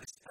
this